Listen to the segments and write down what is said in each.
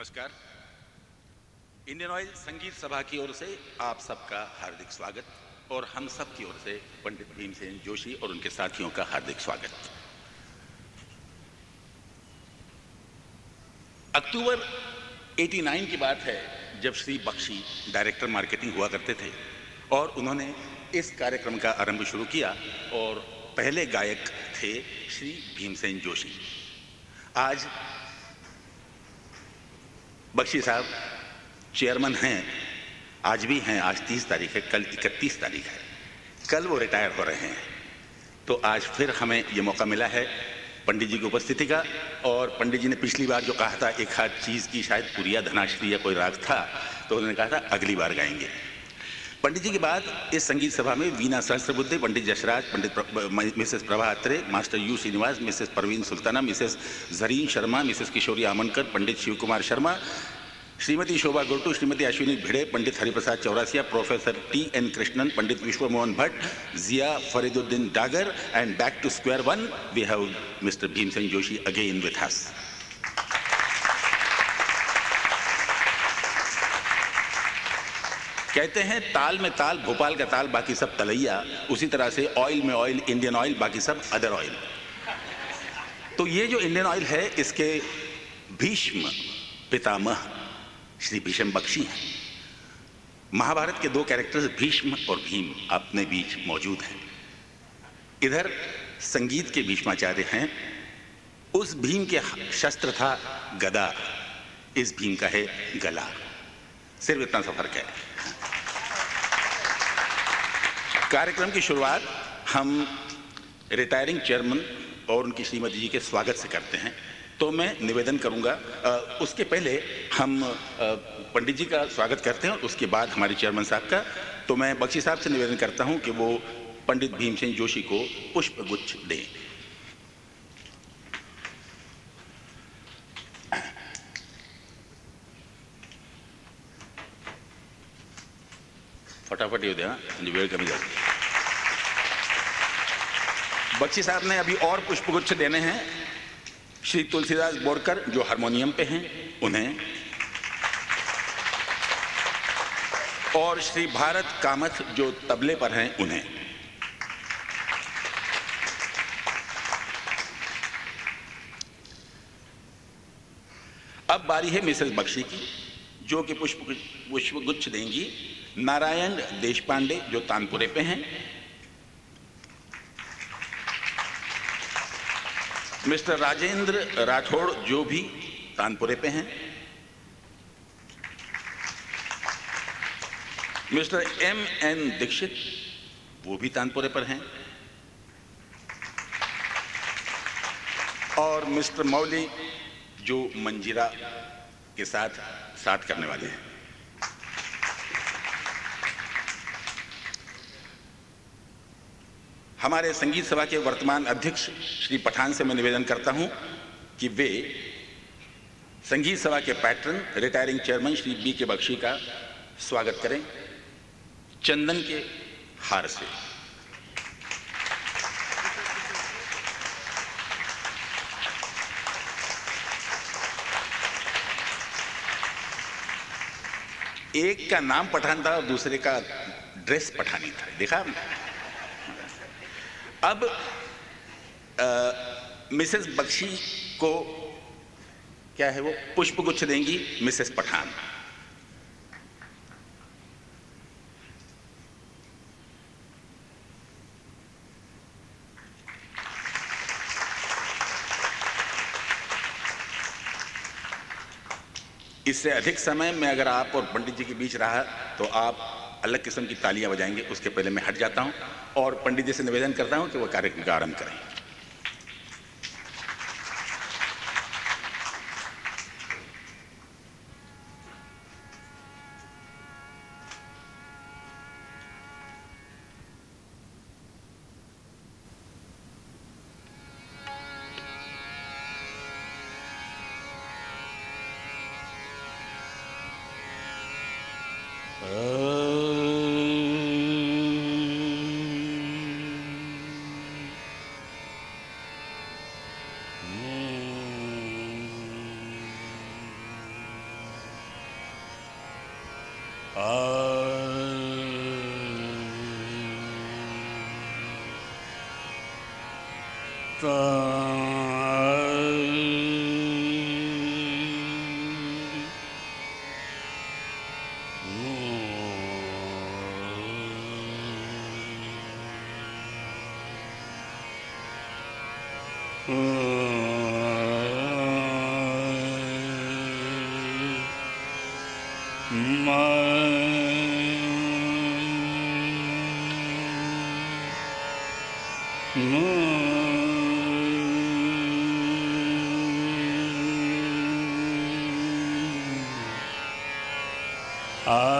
नमस्कार। Indian oil संगीत सभा की ओर से आप सबका हार्दिक स्वागत और हम सब की ओर से पंडित भीमसेन जोशी और उनके साथियों का हार्दिक स्वागत। अक्टूबर 89 की बात है, जब श्री बख्शी डायरेक्टर मार्केटिंग हुआ करते थे और उन्होंने इस कार्यक्रम का आरंभ शुरू किया और पहले गायक थे श्री भीमसेन जोशी। आज बख्शी साहब चेयरमैन हैं, आज भी हैं, आज 30 तारीख है, कल 31 तारीख है। कल वो रिटायर हो रहे हैं। तो आज फिर हमें ये मौका मिला है पंडित जी की उपस्थिति का, और पंडित जी ने पिछली बार जो कहा था, एक हाथ चीज़ की शायद पुरिया धनाश्री या कोई राग था तो उन्होंने कहा था, अगली बार गाएँगे। पंडित जी के बाद इस संगीत सभा में Veena Sahasrabuddhe, Pandit Jasraj, Pandit Mrs Prabha Atre master U Srinivas, Mrs Parveen Sultana, Mrs Zarin Sharma, Mrs Kishori Amonkar, Pandit Shiv Kumar Sharma, Shrimati Shobha Gurtu, Shrimati Ashwini Bhide, Pandit Hariprasad Chaurasia, professor T N Krishnan, Pandit Vishwamohan Bhatt, Zia Fariduddin Dagar and back to square one we have Mr Bhimsen Joshi again with us कहते हैं, ताल में ताल, भोपाल का ताल, बाकी सब तलैया। उसी तरह से ऑयल में ऑयल इंडियन ऑयल बाकी सब अदर ऑयल तो ये जो इंडियन ऑयल है, इसके भीष्म पितामह श्री भीष्म बख्शी हैं। महाभारत के दो कैरेक्टर्स भीष्म और भीम, अपने बीच मौजूद हैं। इधर संगीत के भीष्माचार्य हैं। उस भीम के शस्त्र था गदा। इस भीम का है गला। सिर्फ़ इतना सा फ़र्क है। कार्यक्रम की शुरुआत हम रिटायरिंग चेयरमैन और उनकी श्रीमती जी के स्वागत से करते हैं। तो मैं निवेदन करूँगा उसके पहले हम पंडित जी का स्वागत करते हैं उसके बाद हमारे चेयरमैन साहब का। तो मैं बख्शी साहब से निवेदन करता हूँ कि वो पंडित भीमसेन जोशी को पुष्प गुच्छ दें। फटाफट येऊ द्या वेळ कमी जाए बच्ची साहब ने अभी और पुष्पगुच्छ देने हैं। श्री तुलसीदास बोरकर, जो हारमोनियम पे हैं, उन्हें। और श्री भारत कामथ जो तबले पर हैं, उन्हें। अब बारी है मिसेस बख्शी की, जो कि पुष्प पुष्पगुच्छ देंगी। नारायण देशपांडे जो तानपुरे पे हैं। मिस्टर राजेंद्र राठौड़ जो भी तानपुरे पे हैं। मिस्टर एम एन दीक्षित वो भी तानपुरे पर हैं। और मिस्टर मौली जो मंजीरा के साथ साथ करने वाले हैं। हमारे संगीत सभा के वर्तमान अध्यक्ष श्री पठान से मैं निवेदन करता हूँ कि वे संगीत सभा के patron retiring chairman Shri B K Bakshi का स्वागत करें। चंदन के हार से। एक का नाम पठान था और दूसरे का ड्रेस पठानी था। देखा अब मिसेस बख्शी को क्या है वो? पुष्प गुच्छ देंगी मिसेस पठान। इससे अधिक समय में अगर आप और पंडित जी के बीच रहा तो आप अलग किस्म की तालियाँ बजाएँगे, उसके पहले मैं हट जाता हूँ और पंडित जी से निवेदन करता हूँ कि वो कार्यक्रम का आरंभ करें। Uh,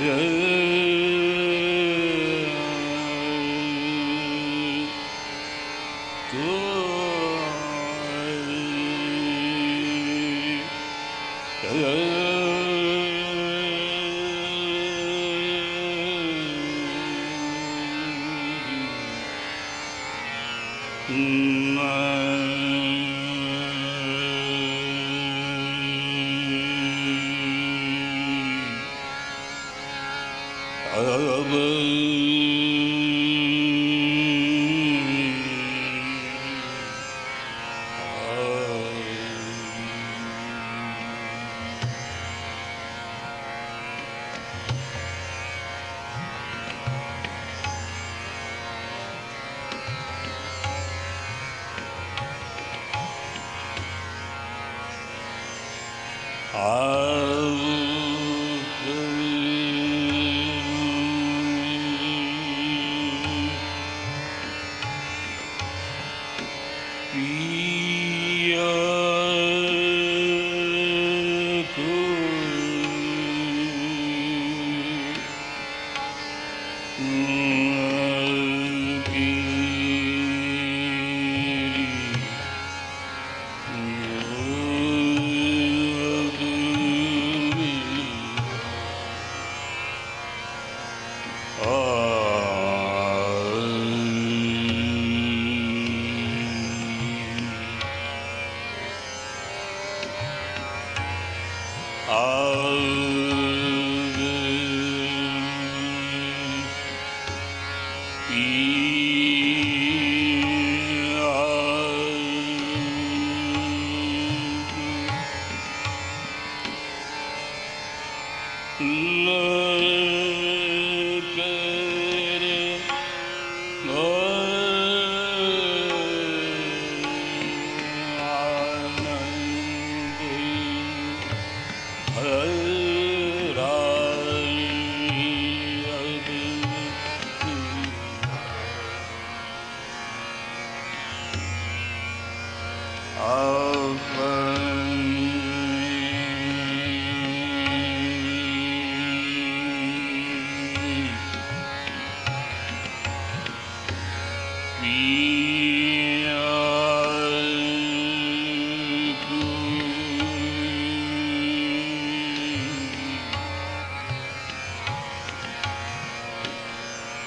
人。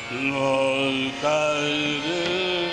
Lord, kaldı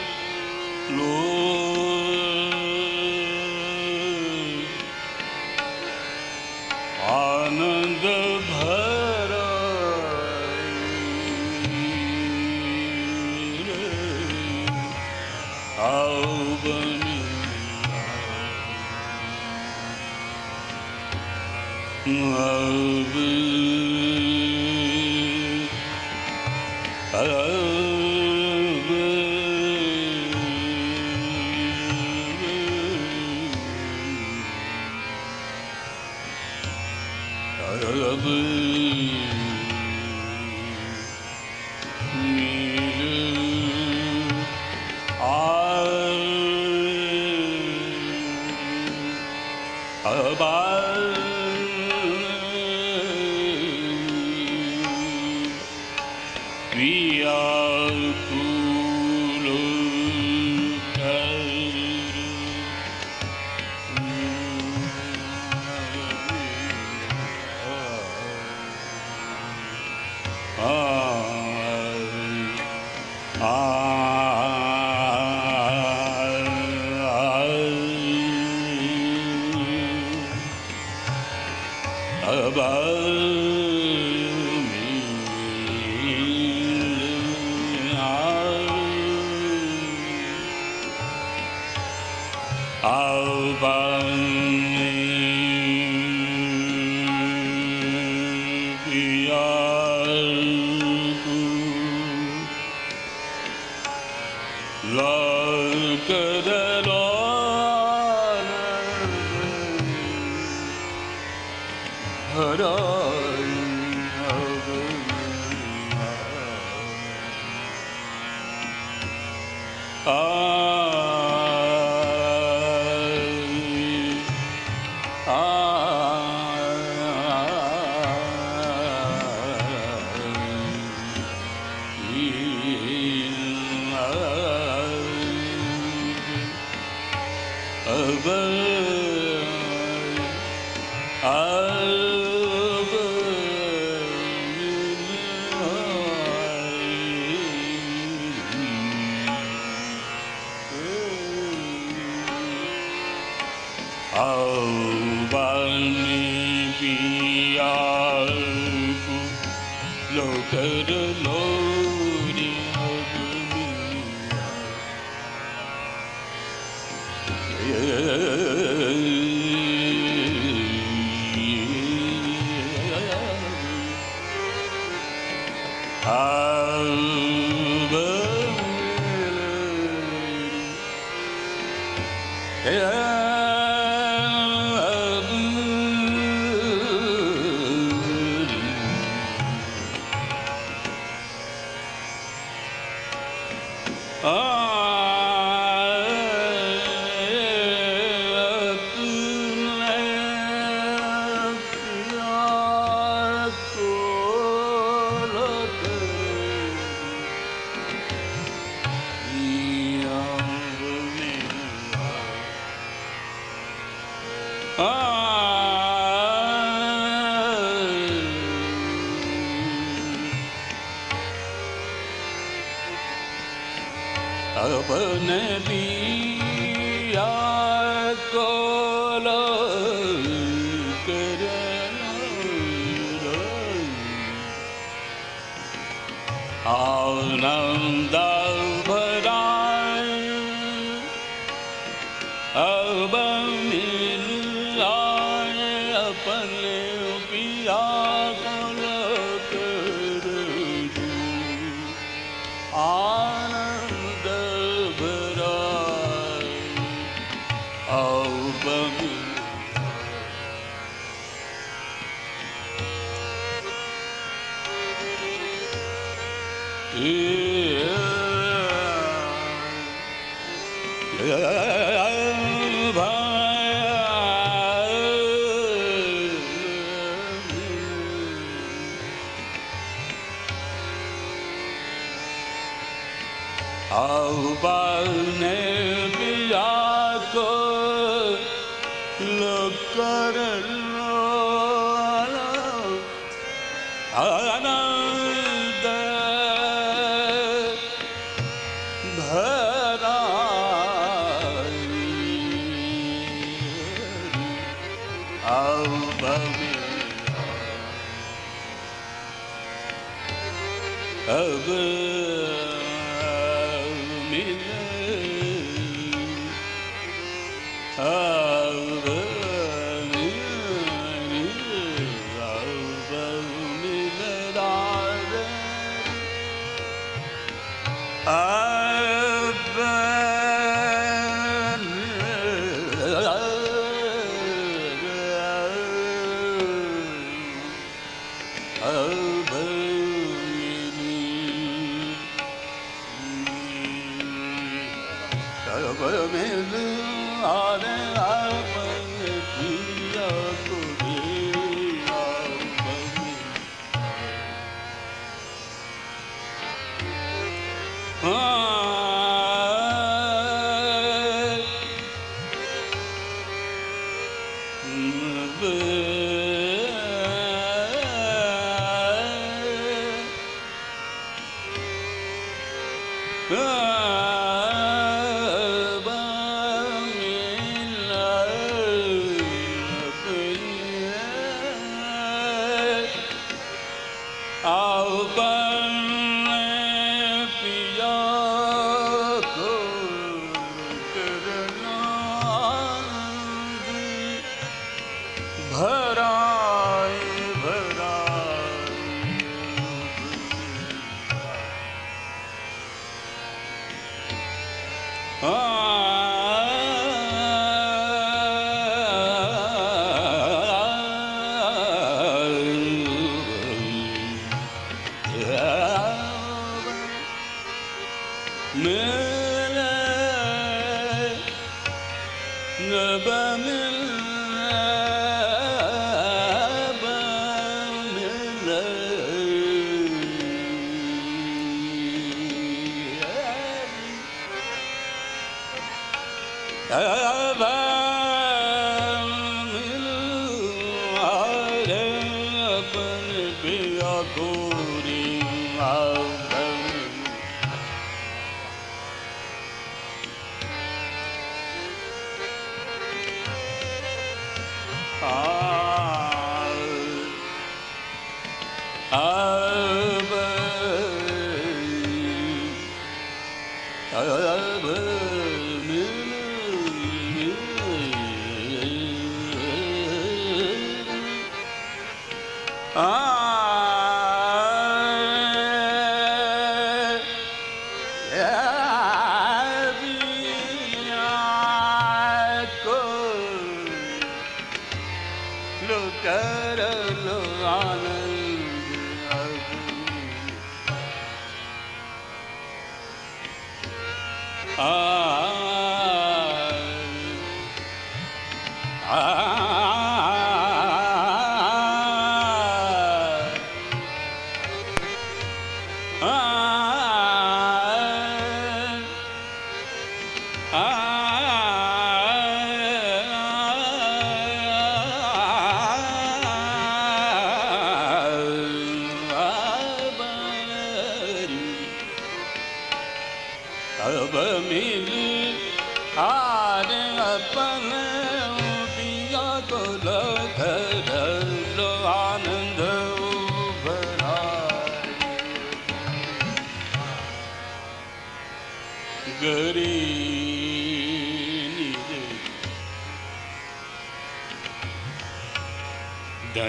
Alba. Bambi. Sabır mevzu alem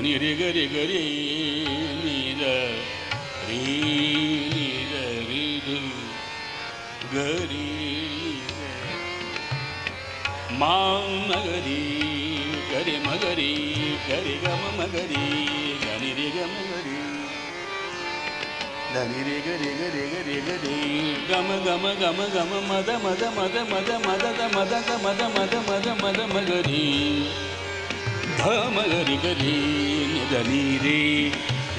ni re ga re ga re ni da re ni da re do ga re ma ma ga re ga re ma ga re ga re ga ma ma ga re ga ni re ga ma ga re da ni re ga re ga re ga re ga re ga ma ga ma ga ma ga ma ma da ma da ma da ma da ma da ma da ma da ma da ma da ma da ma ga re ಘಮ ಗರಿ ಗರಿ ನಿದ ನೀರಿ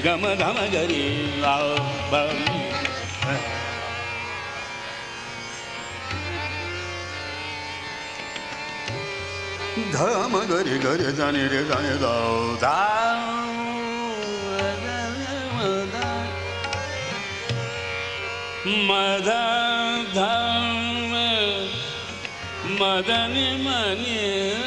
ಗಮ ಘಮ ಗರಿ ಧಮ ಗರಿ ಗರಿ ಜನಿ ರೇ ಜನಿ ದೌ ದಾ मद धम मदन मनी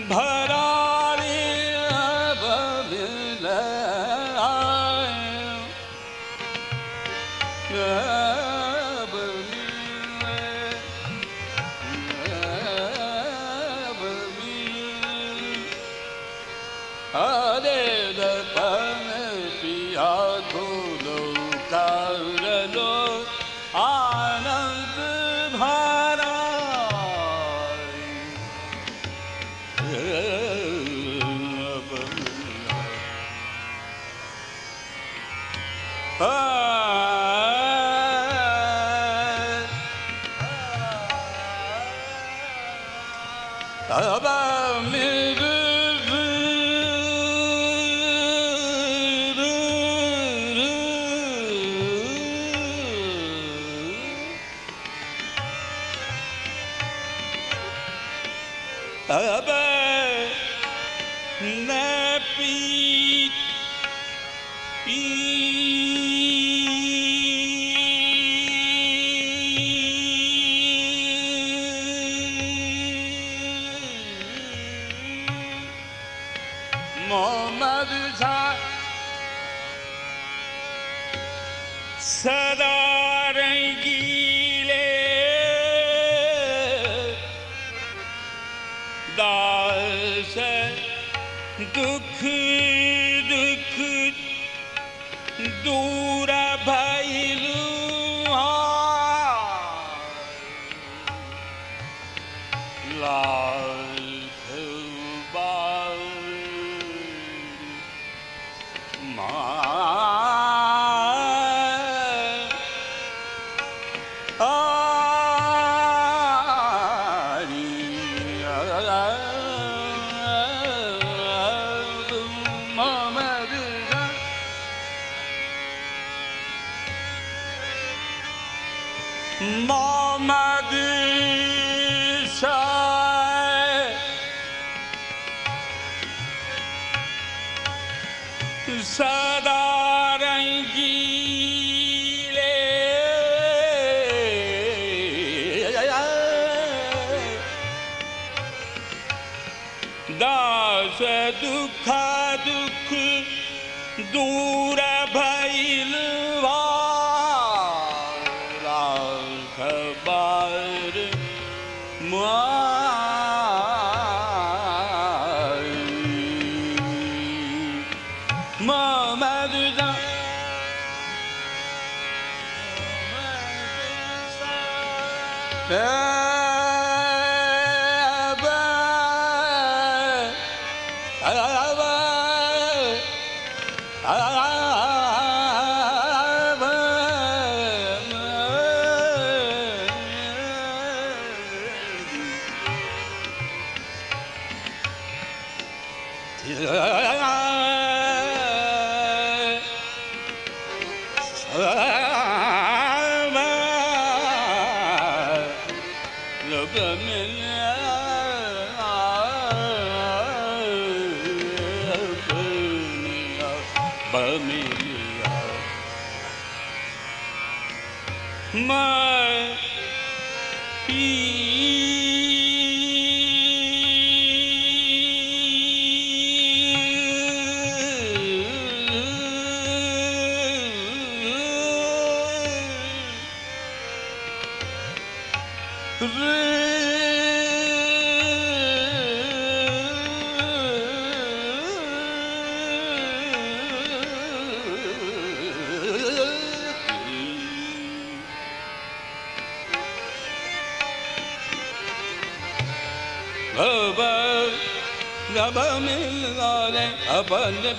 भरा दुख अपन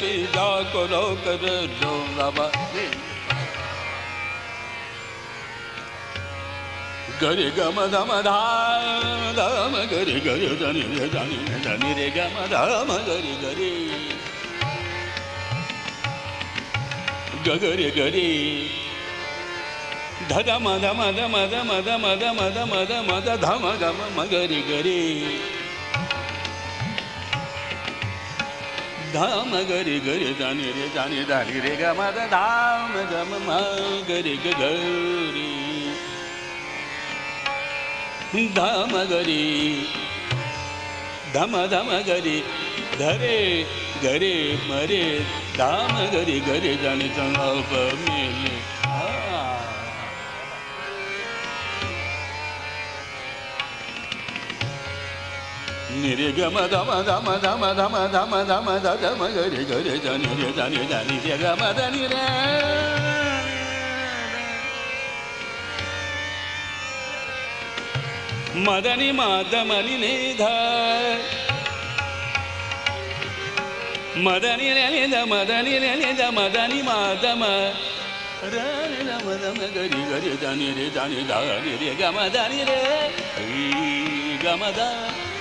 बीजा को रोक दो बाबा gari gama dama dama dama gari gari dani re dani re dani re gama dama gari gari gari gari da ma da ma da ma da ma da ma da ma da धाम गरि गरि जाने रे जाने धारी रे ग मद धाम गम म गरि गरी धाम गरी धम धम गरी धरे गरे मरे धाम गरि गरि जाने चंगा मेले। 尼里伽玛达玛达玛达玛达玛达玛达玛达玛达玛达里达里达尼里达尼达尼尼伽玛达尼里。玛达尼玛达玛尼尼达。玛达尼里尼达玛达尼里尼达玛达尼玛达玛。达尼达玛达玛达里达里达尼里达尼达尼里伽玛达尼里。伽玛达。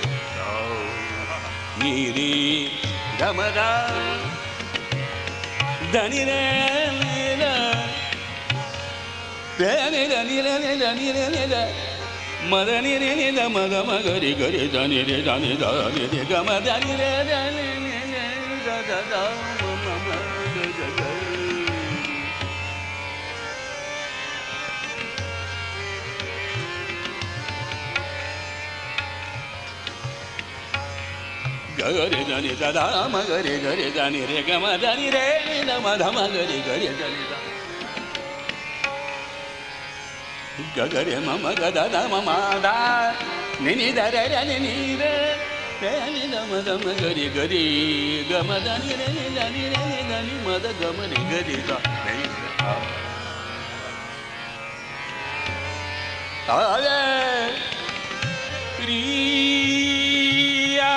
ನೀರಿ ಗಮದ ದನಿರೇ మద. నిరే నిద మద మగరి గరి దని రే దని దని గమ దని రే దని దని 哥哥的哥哥的哥哥的哥哥的哥的哥的哥哥的哥的哥哥的的哥哥的哥的哥哥的哥的哥哥的哥的哥哥的哥的哥哥的哥哥的哥的哥的哥的哥的哥哥的哥的哥的哥哥的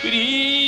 Cristo.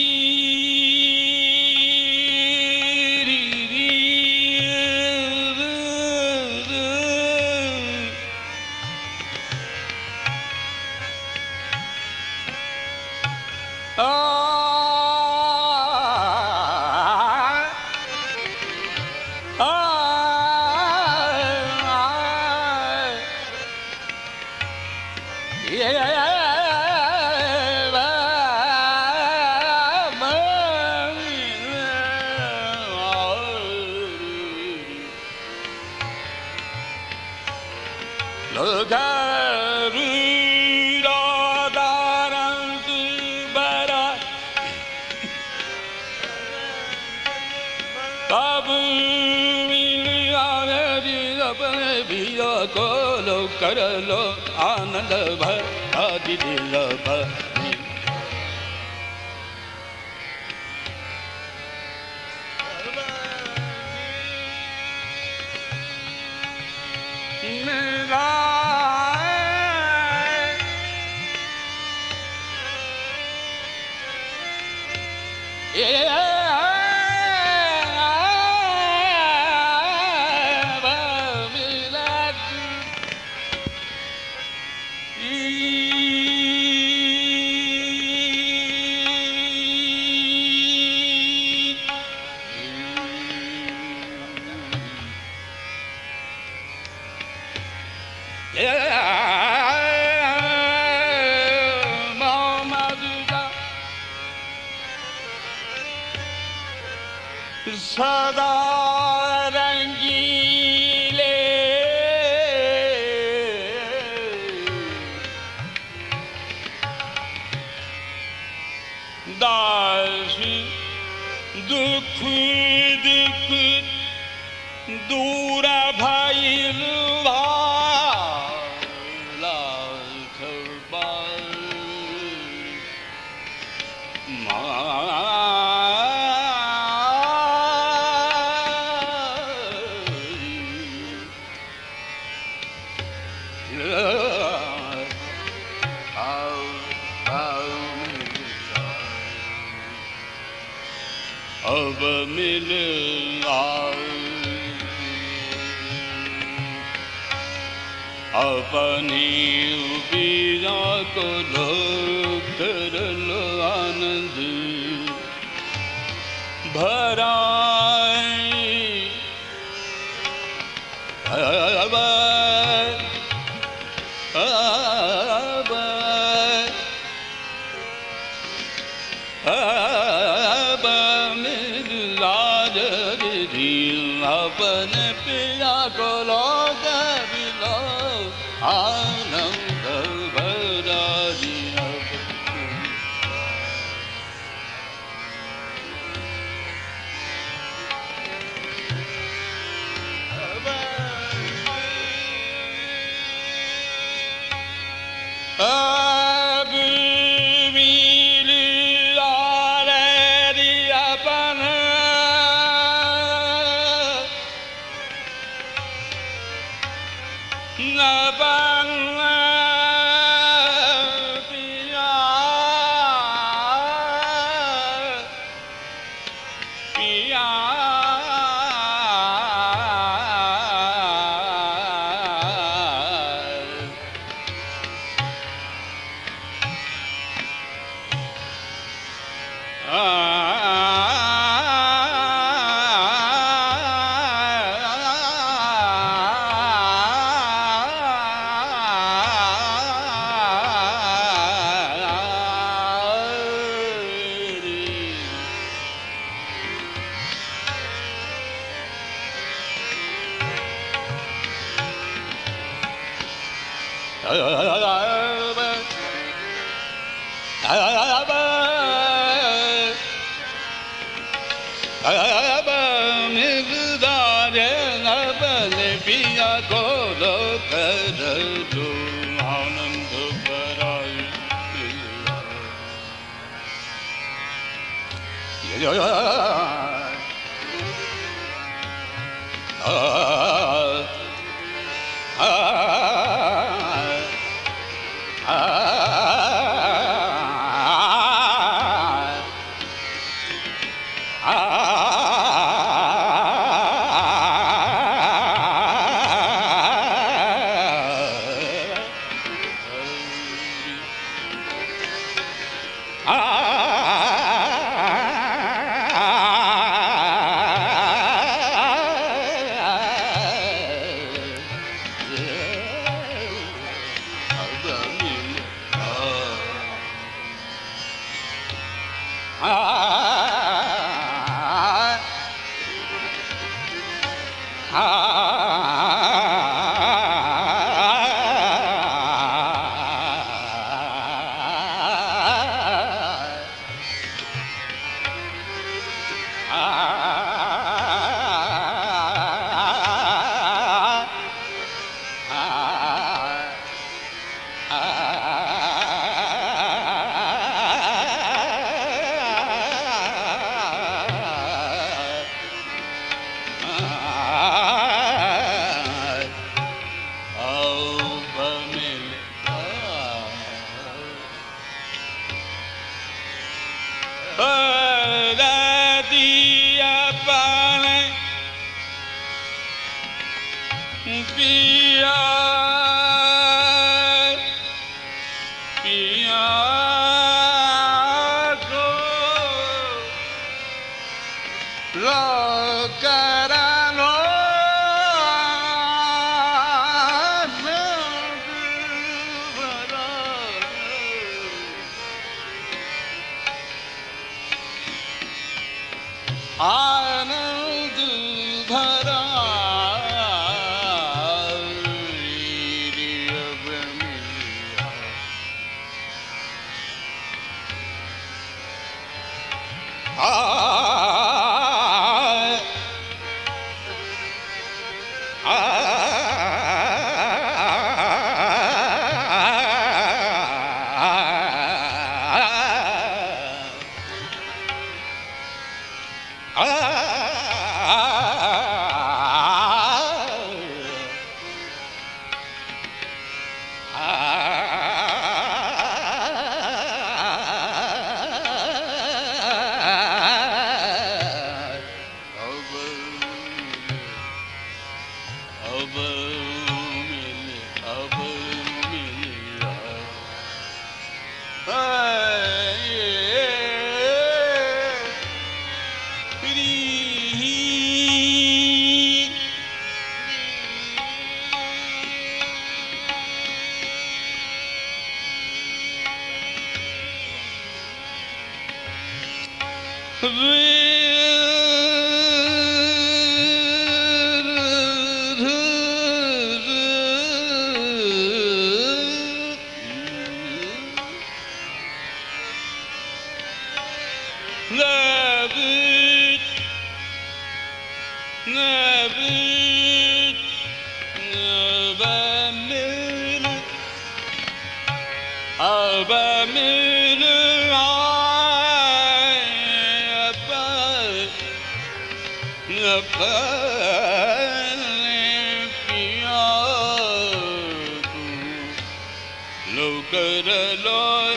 Hi, hi, hi. पिया पिया लो कर लो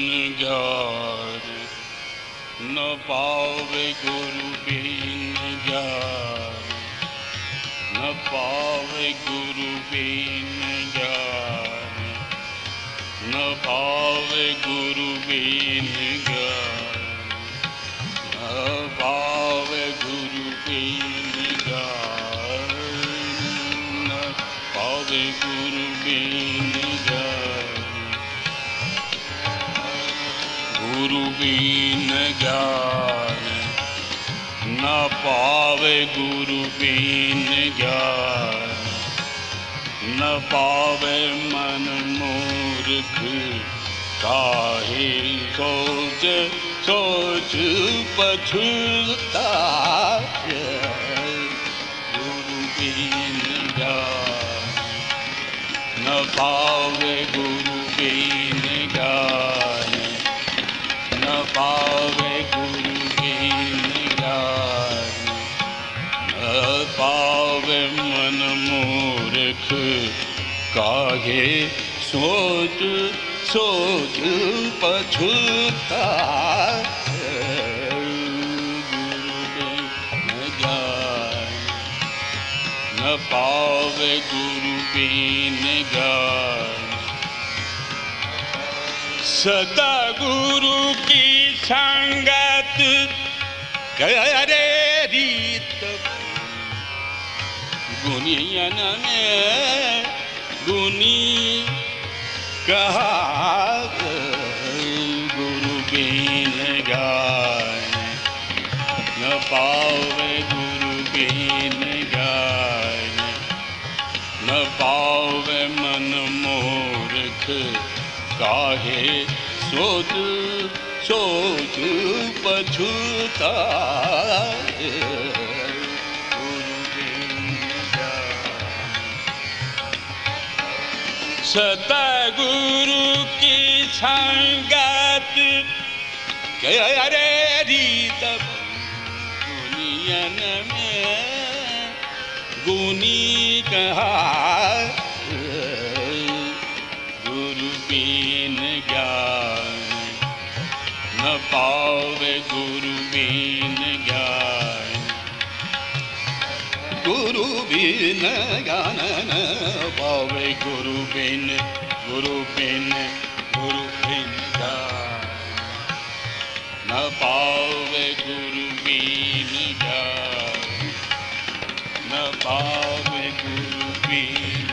बिन ज्ञान न पावे गुरु बिन ज्ञान न पावे गुरु बिन ज्ञान न पावे गुरु बिन ज्ञान बीन ज्ञान न पावे गुरु बीन ज्ञान न पावे मन मूर्ख काहे सोच सोच पछुता गुरु बीन ज्ञान न पावे गुरु छूता न पावे गुरु बिन गान सदा गुरु की संगत करे रीत। गुनियन में गुनी कहा गुरु सतगुरु की संगत करे रीत गुनियन में गुनी कहा बिन गान पावे गुरु बिन गुरु बिन गुरु बिन न पावे गुरु बिन ज्ञान न पावे गुरु बिन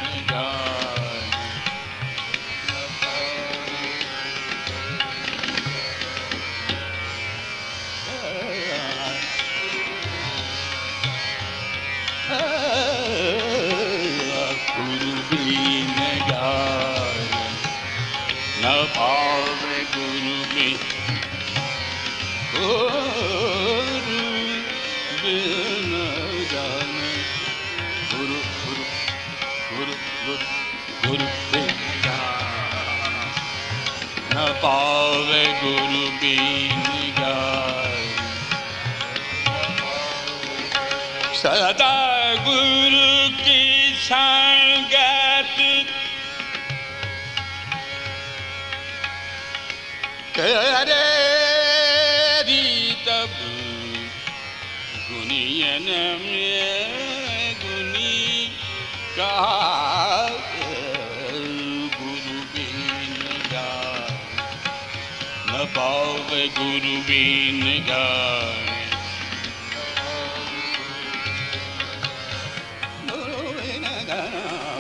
बिन गान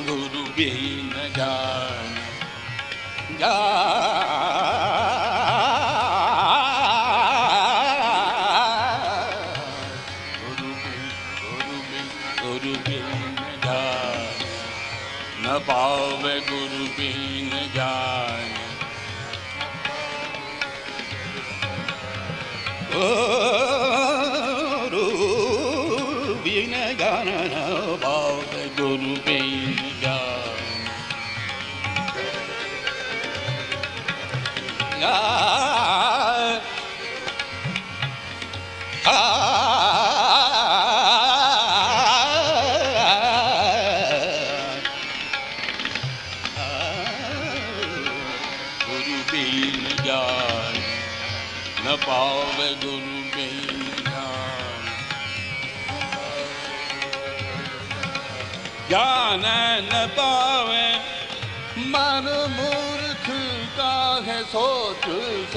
गुरु बिन ज्ञान न पावे गुरु बिन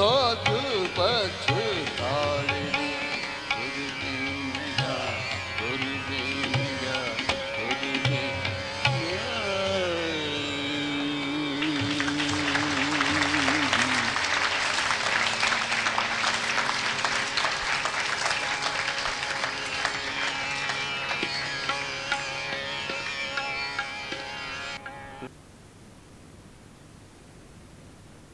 मन